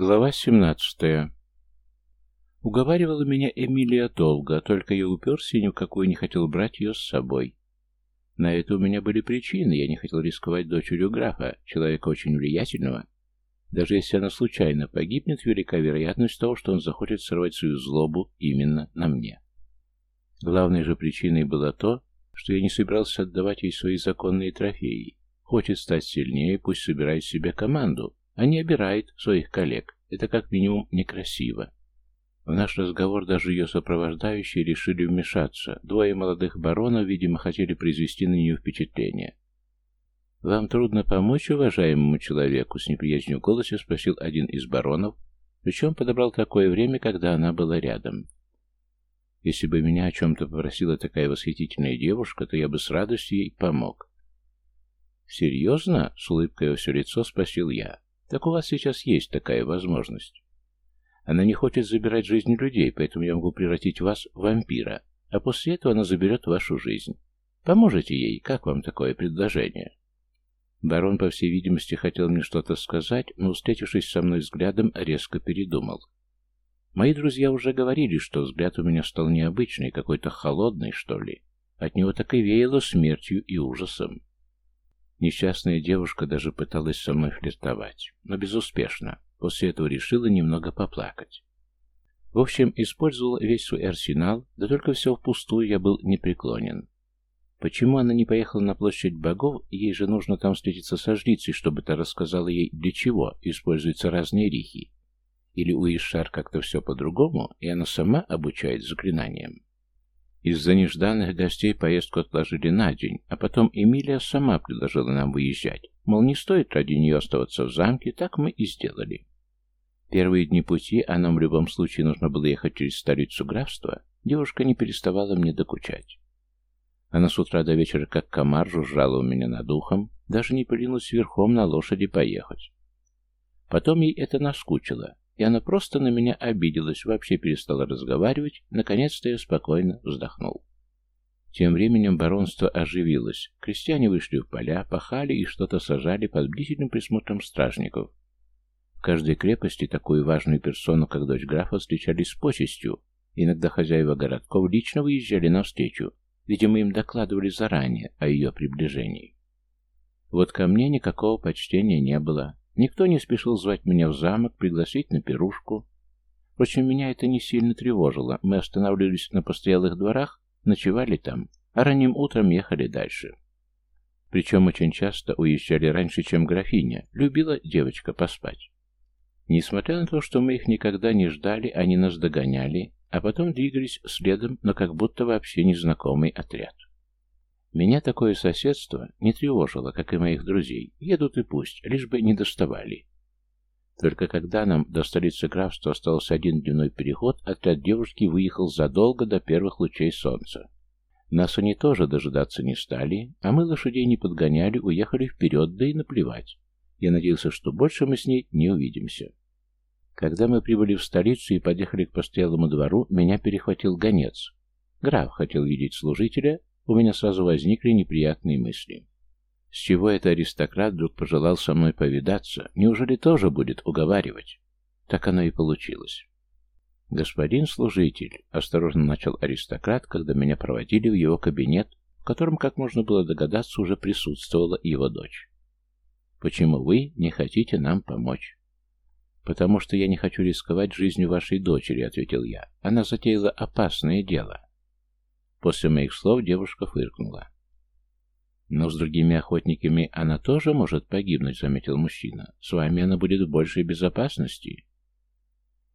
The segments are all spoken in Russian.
Глава 17. Уговаривала меня Эмилия долго, только я уперся и ни в какую не хотел брать ее с собой. На это у меня были причины, я не хотел рисковать дочерью графа, человека очень влиятельного. Даже если она случайно погибнет, велика вероятность того, что он захочет сорвать свою злобу именно на мне. Главной же причиной было то, что я не собирался отдавать ей свои законные трофеи. Хочет стать сильнее, пусть собирает себе команду, а не обирает своих коллег. Это как минимум некрасиво. В наш разговор даже ее сопровождающие решили вмешаться. Двое молодых баронов, видимо, хотели произвести на нее впечатление. «Вам трудно помочь уважаемому человеку?» — с неприязнью в голосе спросил один из баронов, причем подобрал такое время, когда она была рядом. Если бы меня о чем-то попросила такая восхитительная девушка, то я бы с радостью ей помог. «Серьезно?» — с улыбкой во все лицо спросил я. Так у вас сейчас есть такая возможность. Она не хочет забирать жизни людей, поэтому я могу превратить вас в вампира, а после этого она заберет вашу жизнь. Поможете ей? Как вам такое предложение?» Барон, по всей видимости, хотел мне что-то сказать, но, встретившись со мной взглядом, резко передумал. Мои друзья уже говорили, что взгляд у меня стал необычный, какой-то холодный, что ли. От него так и веяло смертью и ужасом. Несчастная девушка даже пыталась со мной флиртовать, но безуспешно. После этого решила немного поплакать. В общем, использовал весь свой арсенал, да только все впустую я был непреклонен. Почему она не поехала на площадь богов, ей же нужно там встретиться со жрицей, чтобы та рассказала ей, для чего используются разные рихи. Или у Ишар как-то все по-другому, и она сама обучает заклинаниям. Из-за нежданных гостей поездку отложили на день, а потом Эмилия сама предложила нам выезжать. Мол, не стоит ради нее оставаться в замке, так мы и сделали. Первые дни пути, а нам в любом случае нужно было ехать через столицу графства, девушка не переставала мне докучать. Она с утра до вечера как комар жужжала у меня над ухом, даже не полилась верхом на лошади поехать. Потом ей это наскучило, и она просто на меня обиделась, вообще перестала разговаривать, наконец-то я спокойно вздохнул. Тем временем баронство оживилось, крестьяне вышли в поля, пахали и что-то сажали под бдительным присмотром стражников. В каждой крепости такую важную персону, как дочь графа, встречали с почестью, иногда хозяева городков лично выезжали навстречу, видимо, им докладывали заранее о ее приближении. Вот ко мне никакого почтения не было, Никто не спешил звать меня в замок, пригласить на пирушку. Впрочем, меня это не сильно тревожило. Мы останавливались на постоялых дворах, ночевали там, а ранним утром ехали дальше. Причем очень часто уезжали раньше, чем графиня. Любила девочка поспать. Несмотря на то, что мы их никогда не ждали, они нас догоняли, а потом двигались следом, но как будто вообще незнакомый отряд. Меня такое соседство не тревожило, как и моих друзей. Едут и пусть, лишь бы не доставали. Только когда нам до столицы графства остался один дневной переход, отряд девушки выехал задолго до первых лучей солнца. Нас они тоже дожидаться не стали, а мы лошадей не подгоняли, уехали вперед, да и наплевать. Я надеялся, что больше мы с ней не увидимся. Когда мы прибыли в столицу и подъехали к постоялому двору, меня перехватил гонец. Граф хотел видеть служителя, у меня сразу возникли неприятные мысли. С чего это аристократ вдруг пожелал со мной повидаться? Неужели тоже будет уговаривать? Так оно и получилось. «Господин служитель», — осторожно начал аристократ, когда меня проводили в его кабинет, в котором, как можно было догадаться, уже присутствовала его дочь. «Почему вы не хотите нам помочь?» «Потому что я не хочу рисковать жизнью вашей дочери», — ответил я. «Она затеяла опасное дело». После моих слов девушка фыркнула. «Но с другими охотниками она тоже может погибнуть», — заметил мужчина. «С вами она будет в большей безопасности».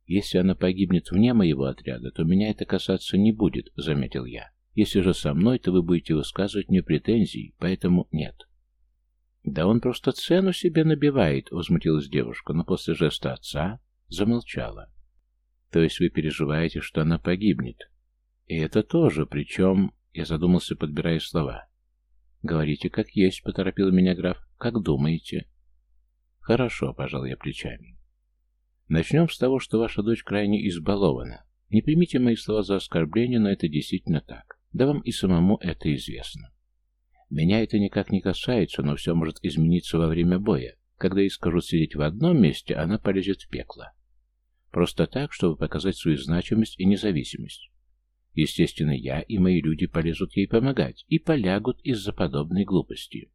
«Если она погибнет вне моего отряда, то меня это касаться не будет», — заметил я. «Если же со мной, то вы будете высказывать мне претензии, поэтому нет». «Да он просто цену себе набивает», — возмутилась девушка, но после жеста отца замолчала. «То есть вы переживаете, что она погибнет?» И это тоже, причем... Я задумался, подбирая слова. «Говорите, как есть», — поторопил меня граф. «Как думаете?» «Хорошо», — пожал я плечами. «Начнем с того, что ваша дочь крайне избалована. Не примите мои слова за оскорбление, но это действительно так. Да вам и самому это известно. Меня это никак не касается, но все может измениться во время боя. когда ей скажут сидеть в одном месте, она полезет в пекло. Просто так, чтобы показать свою значимость и независимость. Естественно, я и мои люди полезут ей помогать и полягут из-за подобной глупости.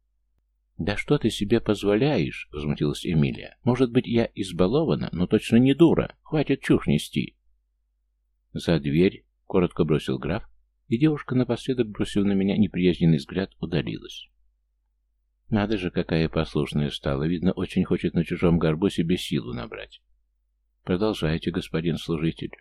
«Да что ты себе позволяешь?» — возмутилась Эмилия. «Может быть, я избалована, но точно не дура. Хватит чушь нести». «За дверь», — коротко бросил граф, и девушка, напоследок бросив на меня неприязненный взгляд, удалилась. Надо же, какая послушная стала. Видно, очень хочет на чужом горбу себе силу набрать. Продолжайте, господин служитель.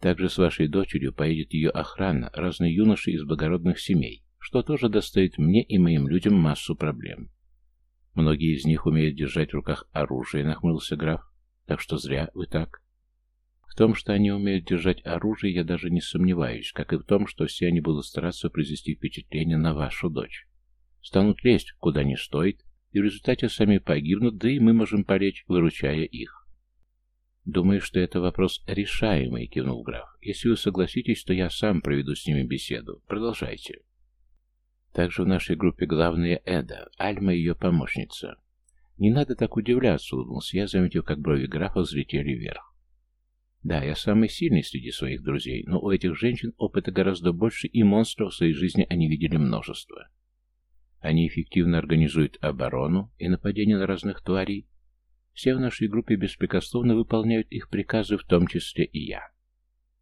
Также с вашей дочерью поедет ее охрана, разные юноши из благородных семей, что тоже доставит мне и моим людям массу проблем. Многие из них умеют держать в руках оружие, нахмылся граф. Так что зря вы так. В том, что они умеют держать оружие, я даже не сомневаюсь, как и в том, что все они будут стараться произвести впечатление на вашу дочь. Станут лезть, куда не стоит, и в результате сами погибнут, да и мы можем полечь, выручая их. «Думаю, что это вопрос решаемый», — кивнул граф. «Если вы согласитесь, то я сам проведу с ними беседу. Продолжайте». Также в нашей группе главная Эда, Альма ее помощница. «Не надо так удивляться», — улыбнулся я, заметив, как брови графа взлетели вверх. «Да, я самый сильный среди своих друзей, но у этих женщин опыта гораздо больше, и монстров в своей жизни они видели множество. Они эффективно организуют оборону и нападение на разных тварей, все в нашей группе беспрекословно выполняют их приказы, в том числе и я.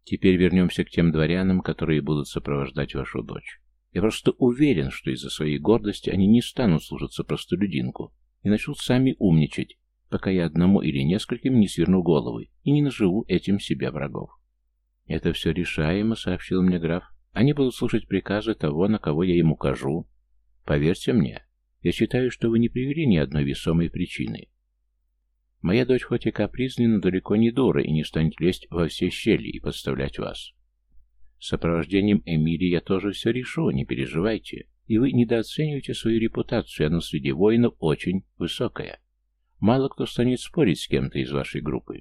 Теперь вернемся к тем дворянам, которые будут сопровождать вашу дочь. Я просто уверен, что из-за своей гордости они не станут служиться простолюдинку и начнут сами умничать, пока я одному или нескольким не сверну головы и не наживу этим себе врагов. «Это все решаемо», — сообщил мне граф. «Они будут слушать приказы того, на кого я им укажу. Поверьте мне, я считаю, что вы не привели ни одной весомой причины. Моя дочь хоть и капризная, но далеко не дура и не станет лезть во все щели и подставлять вас. С сопровождением Эмилии я тоже все решу, не переживайте. И вы недооцениваете свою репутацию, она среди воинов очень высокая. Мало кто станет спорить с кем-то из вашей группы.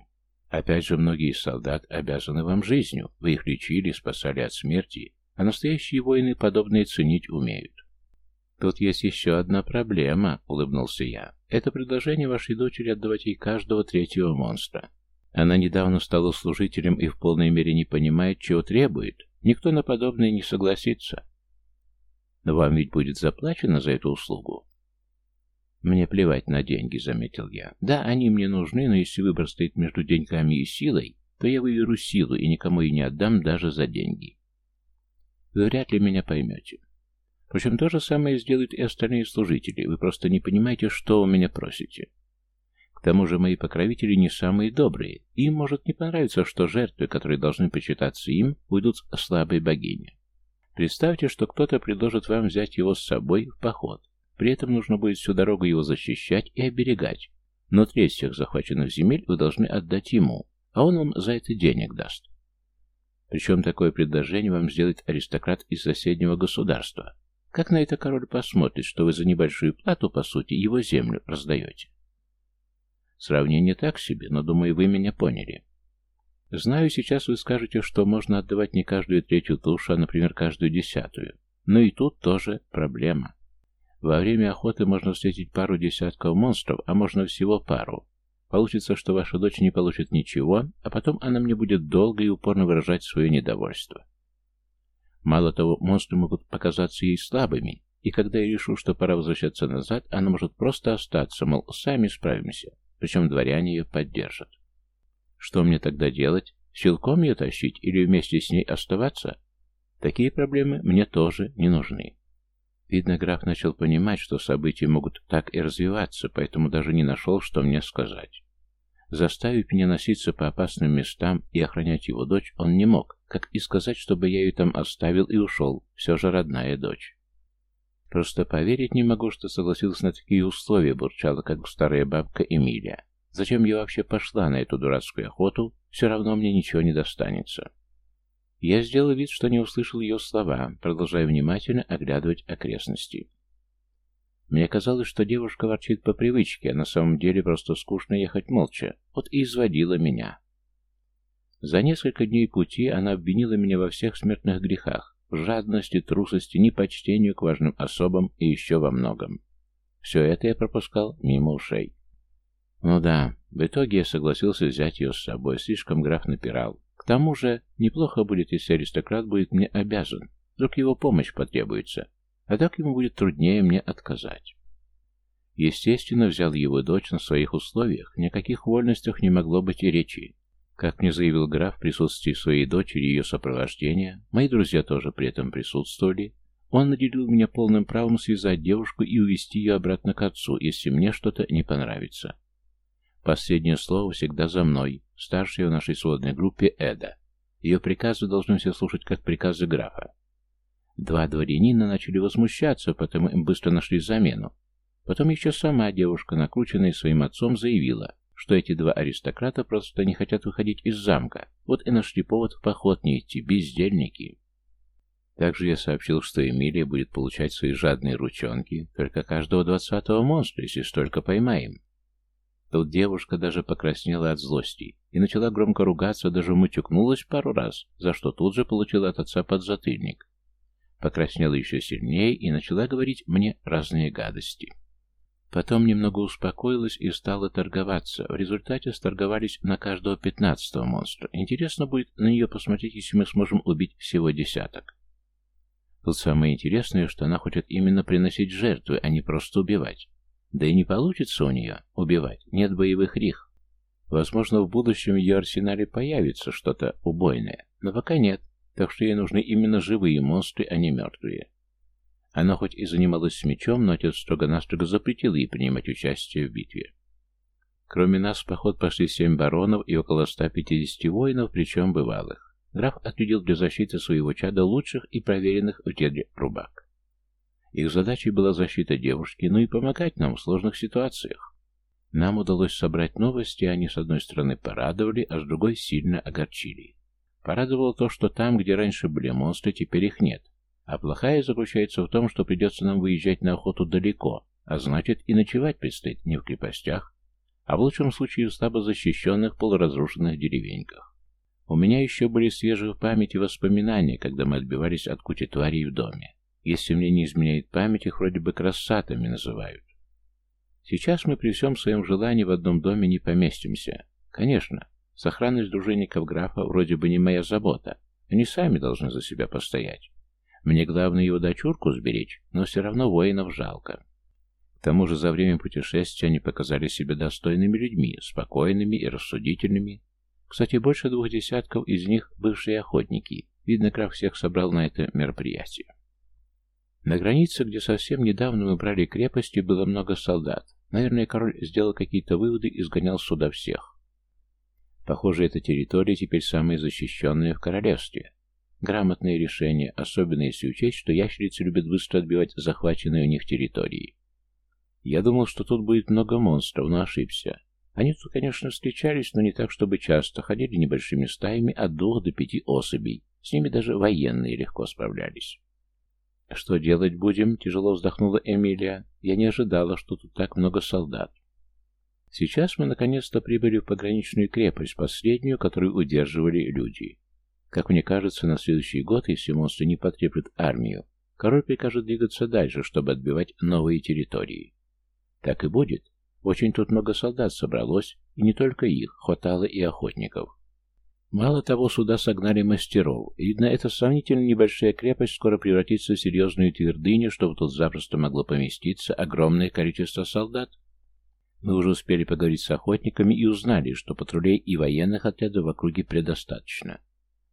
Опять же, многие из солдат обязаны вам жизнью. Вы их лечили, спасали от смерти, а настоящие воины подобное ценить умеют. «Тут есть еще одна проблема», — улыбнулся я. «Это предложение вашей дочери отдавать ей каждого третьего монстра. Она недавно стала служителем и в полной мере не понимает, чего требует. Никто на подобное не согласится. Но вам ведь будет заплачено за эту услугу». «Мне плевать на деньги», — заметил я. «Да, они мне нужны, но если выбор стоит между деньгами и силой, то я выберу силу и никому и не отдам даже за деньги». Вы вряд ли меня поймете. Впрочем, то же самое сделают и остальные служители. Вы просто не понимаете, что у меня просите. К тому же мои покровители не самые добрые. Им может не понравиться, что жертвы, которые должны почитаться им, уйдут слабой богине. Представьте, что кто-то предложит вам взять его с собой в поход. При этом нужно будет всю дорогу его защищать и оберегать. Но треть всех захваченных земель вы должны отдать ему, а он вам за это денег даст. Причем такое предложение вам сделает аристократ из соседнего государства, как на это король посмотрит, что вы за небольшую плату, по сути, его землю раздаете? Сравнение так себе, но, думаю, вы меня поняли. Знаю, сейчас вы скажете, что можно отдавать не каждую третью тушу, а, например, каждую десятую. Но и тут тоже проблема. Во время охоты можно встретить пару десятков монстров, а можно всего пару. Получится, что ваша дочь не получит ничего, а потом она мне будет долго и упорно выражать свое недовольство. Мало того, монстры могут показаться ей слабыми, и когда я решу, что пора возвращаться назад, она может просто остаться, мол, сами справимся, причем дворяне ее поддержат. Что мне тогда делать? Силком ее тащить или вместе с ней оставаться? Такие проблемы мне тоже не нужны. Видно, граф начал понимать, что события могут так и развиваться, поэтому даже не нашел, что мне сказать. Заставить меня носиться по опасным местам и охранять его дочь он не мог, как и сказать, чтобы я ее там оставил и ушел, все же родная дочь. Просто поверить не могу, что согласился на такие условия, бурчала, как старая бабка Эмилия. Зачем я вообще пошла на эту дурацкую охоту, все равно мне ничего не достанется. Я сделал вид, что не услышал ее слова, продолжая внимательно оглядывать окрестности. Мне казалось, что девушка ворчит по привычке, а на самом деле просто скучно ехать молча. Вот и изводила меня. За несколько дней пути она обвинила меня во всех смертных грехах, жадности, трусости, непочтению к важным особам и еще во многом. Все это я пропускал мимо ушей. Ну да, в итоге я согласился взять ее с собой, слишком граф напирал. К тому же, неплохо будет, если аристократ будет мне обязан. Вдруг его помощь потребуется, а так ему будет труднее мне отказать. Естественно, взял его дочь на своих условиях, ни о каких вольностях не могло быть и речи. Как мне заявил граф в присутствии своей дочери и ее сопровождения, мои друзья тоже при этом присутствовали, он наделил меня полным правом связать девушку и увести ее обратно к отцу, если мне что-то не понравится. Последнее слово всегда за мной, старшая в нашей сводной группе Эда. Ее приказы должны все слушать как приказы графа. Два дворянина начали возмущаться, потому им быстро нашли замену. Потом еще сама девушка, накрученная своим отцом, заявила, что эти два аристократа просто не хотят выходить из замка. Вот и нашли повод в поход не идти, бездельники. Также я сообщил, что Эмилия будет получать свои жадные ручонки только каждого двадцатого монстра, если столько поймаем. Тут девушка даже покраснела от злости и начала громко ругаться, даже мутюкнулась пару раз, за что тут же получила от отца подзатыльник покраснела еще сильнее и начала говорить мне разные гадости. Потом немного успокоилась и стала торговаться. В результате сторговались на каждого пятнадцатого монстра. Интересно будет на нее посмотреть, если мы сможем убить всего десяток. Тут самое интересное, что она хочет именно приносить жертвы, а не просто убивать. Да и не получится у нее убивать, нет боевых рих. Возможно, в будущем в ее арсенале появится что-то убойное, но пока нет так что ей нужны именно живые монстры, а не мертвые. Она хоть и занималась мечом, но отец строго-настрого запретил ей принимать участие в битве. Кроме нас в поход пошли семь баронов и около 150 воинов, причем бывалых. Граф отрядил для защиты своего чада лучших и проверенных в деле рубак. Их задачей была защита девушки, но и помогать нам в сложных ситуациях. Нам удалось собрать новости, они с одной стороны порадовали, а с другой сильно огорчили. Порадовало то, что там, где раньше были монстры, теперь их нет. А плохая заключается в том, что придется нам выезжать на охоту далеко, а значит и ночевать предстоит не в крепостях, а в лучшем случае в слабо защищенных полуразрушенных деревеньках. У меня еще были свежие в памяти воспоминания, когда мы отбивались от кучи тварей в доме. Если мне не изменяет память, их вроде бы красатами называют. Сейчас мы при всем своем желании в одном доме не поместимся. Конечно, Сохранность дружинников графа вроде бы не моя забота. Они сами должны за себя постоять. Мне главное его дочурку сберечь, но все равно воинов жалко. К тому же за время путешествия они показали себя достойными людьми, спокойными и рассудительными. Кстати, больше двух десятков из них бывшие охотники. Видно, граф всех собрал на это мероприятие. На границе, где совсем недавно мы брали крепости, было много солдат. Наверное, король сделал какие-то выводы и сгонял сюда всех. Похоже, эта территория теперь самая защищенная в королевстве. Грамотное решение, особенно если учесть, что ящерицы любят быстро отбивать захваченные у них территории. Я думал, что тут будет много монстров, но ошибся. Они тут, конечно, встречались, но не так, чтобы часто. Ходили небольшими стаями от двух до пяти особей. С ними даже военные легко справлялись. «Что делать будем?» — тяжело вздохнула Эмилия. «Я не ожидала, что тут так много солдат. Сейчас мы наконец-то прибыли в пограничную крепость, последнюю, которую удерживали люди. Как мне кажется, на следующий год, если монстры не потреплют армию, король прикажет двигаться дальше, чтобы отбивать новые территории. Так и будет. Очень тут много солдат собралось, и не только их, хватало и охотников. Мало того, сюда согнали мастеров. Видно, эта сравнительно небольшая крепость скоро превратится в серьезную твердыню, чтобы тут запросто могло поместиться огромное количество солдат. Мы уже успели поговорить с охотниками и узнали, что патрулей и военных отрядов в округе предостаточно.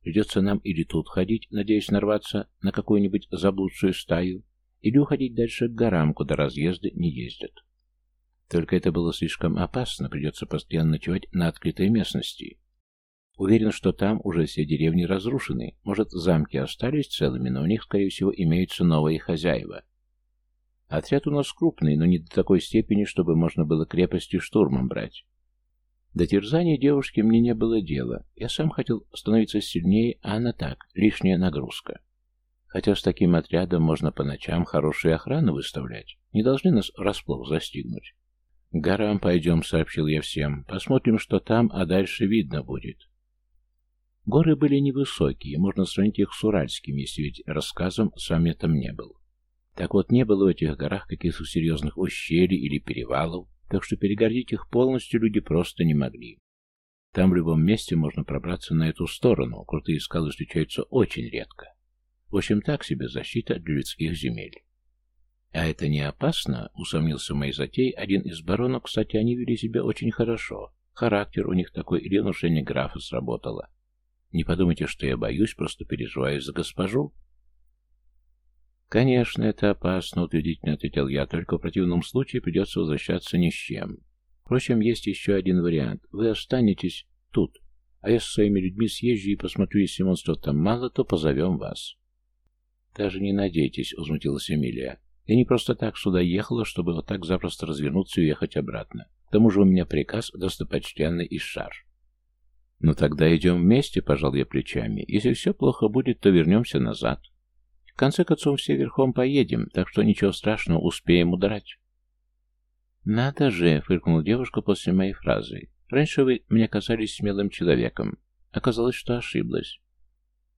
Придется нам или тут ходить, надеясь нарваться на какую-нибудь заблудшую стаю, или уходить дальше к горам, куда разъезды не ездят. Только это было слишком опасно, придется постоянно ночевать на открытой местности. Уверен, что там уже все деревни разрушены, может, замки остались целыми, но у них, скорее всего, имеются новые хозяева. Отряд у нас крупный, но не до такой степени, чтобы можно было крепости штурмом брать. До терзания девушки мне не было дела. Я сам хотел становиться сильнее, а она так, лишняя нагрузка. Хотя с таким отрядом можно по ночам хорошую охрану выставлять. Не должны нас расплох застигнуть. «К горам пойдем», — сообщил я всем. «Посмотрим, что там, а дальше видно будет». Горы были невысокие, можно сравнить их с уральскими, если ведь рассказом сам я там не был. Так вот, не было в этих горах каких-то серьезных ущелий или перевалов, так что перегородить их полностью люди просто не могли. Там в любом месте можно пробраться на эту сторону, крутые скалы встречаются очень редко. В общем, так себе защита для людских земель. «А это не опасно?» — усомнился в затее один из баронов. Кстати, они вели себя очень хорошо. Характер у них такой, или внушение графа сработало. Не подумайте, что я боюсь, просто переживаю за госпожу. «Конечно, это опасно», — утвердительно ответил я, «только в противном случае придется возвращаться ни с чем. Впрочем, есть еще один вариант. Вы останетесь тут, а я со своими людьми съезжу и посмотрю, если монстров там мало, то позовем вас». «Даже не надейтесь», — возмутилась Эмилия. Я не просто так сюда ехала, чтобы вот так запросто развернуться и уехать обратно. К тому же у меня приказ достопочтенный из шар. «Ну тогда идем вместе», — пожал я плечами. «Если все плохо будет, то вернемся назад. В конце концов, все верхом поедем, так что ничего страшного, успеем удрать». «Надо же!» — фыркнула девушка после моей фразы. «Раньше вы мне казались смелым человеком. Оказалось, что ошиблась.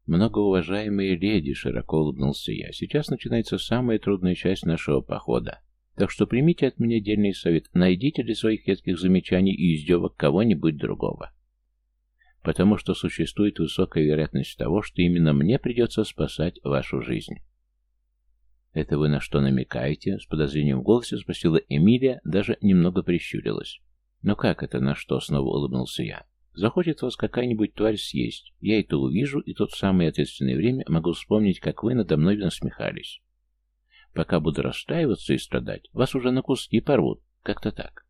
«Многоуважаемые леди», — широко улыбнулся я, — «сейчас начинается самая трудная часть нашего похода. Так что примите от меня дельный совет. Найдите для своих едких замечаний и издевок кого-нибудь другого. Потому что существует высокая вероятность того, что именно мне придется спасать вашу жизнь». «Это вы на что намекаете?» — с подозрением в голосе спросила Эмилия, даже немного прищурилась. «Ну как это на что?» — снова улыбнулся я. Захочет вас какая-нибудь тварь съесть. Я это увижу, и тут в самое ответственное время могу вспомнить, как вы надо мной насмехались. Пока буду расстраиваться и страдать, вас уже на куски порвут. Как-то так.